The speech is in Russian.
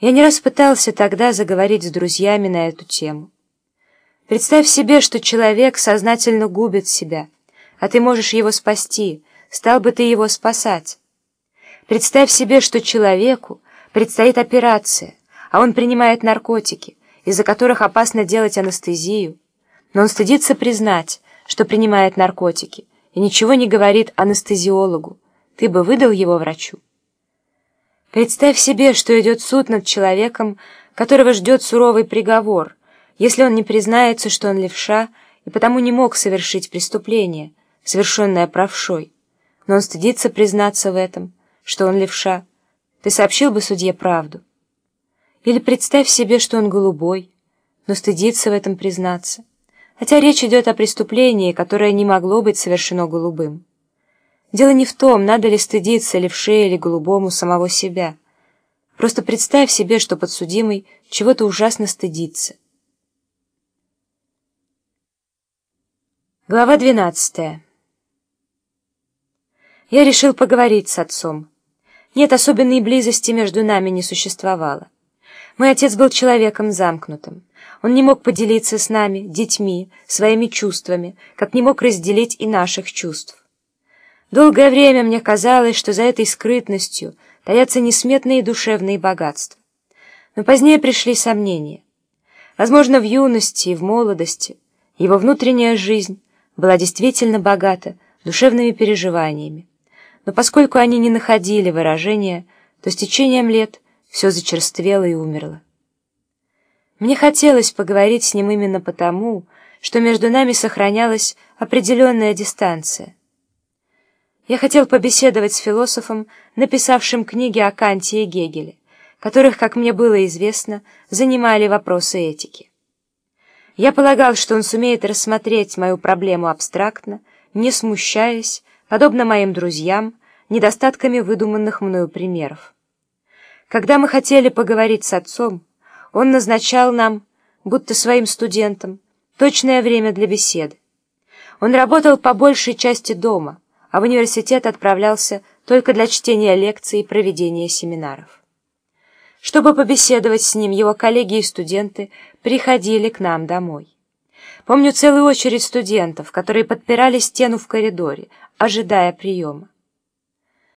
Я не раз пытался тогда заговорить с друзьями на эту тему. Представь себе, что человек сознательно губит себя, а ты можешь его спасти, стал бы ты его спасать. Представь себе, что человеку предстоит операция, а он принимает наркотики, из-за которых опасно делать анестезию, но он стыдится признать, что принимает наркотики, и ничего не говорит анестезиологу. Ты бы выдал его врачу? Представь себе, что идет суд над человеком, которого ждет суровый приговор, если он не признается, что он левша и потому не мог совершить преступление, совершенное правшой. Но он стыдится признаться в этом, что он левша. Ты сообщил бы судье правду. Или представь себе, что он голубой, но стыдится в этом признаться, хотя речь идет о преступлении, которое не могло быть совершено голубым. Дело не в том, надо ли стыдиться левше или голубому самого себя. Просто представь себе, что подсудимый чего-то ужасно стыдится. Глава 12. Я решил поговорить с отцом. Нет, особенной близости между нами не существовало. Мой отец был человеком замкнутым. Он не мог поделиться с нами, детьми, своими чувствами, как не мог разделить и наших чувств. Долгое время мне казалось, что за этой скрытностью таятся несметные душевные богатства. Но позднее пришли сомнения. Возможно, в юности и в молодости его внутренняя жизнь была действительно богата душевными переживаниями, но поскольку они не находили выражения, то с течением лет все зачерствело и умерло. Мне хотелось поговорить с ним именно потому, что между нами сохранялась определенная дистанция. Я хотел побеседовать с философом, написавшим книги о Канте и Гегеле, которых, как мне было известно, занимали вопросы этики. Я полагал, что он сумеет рассмотреть мою проблему абстрактно, не смущаясь, подобно моим друзьям, недостатками выдуманных мною примеров. Когда мы хотели поговорить с отцом, он назначал нам, будто своим студентам, точное время для беседы. Он работал по большей части дома, а в университет отправлялся только для чтения лекций и проведения семинаров. Чтобы побеседовать с ним, его коллеги и студенты приходили к нам домой. Помню целую очередь студентов, которые подпирали стену в коридоре, ожидая приема.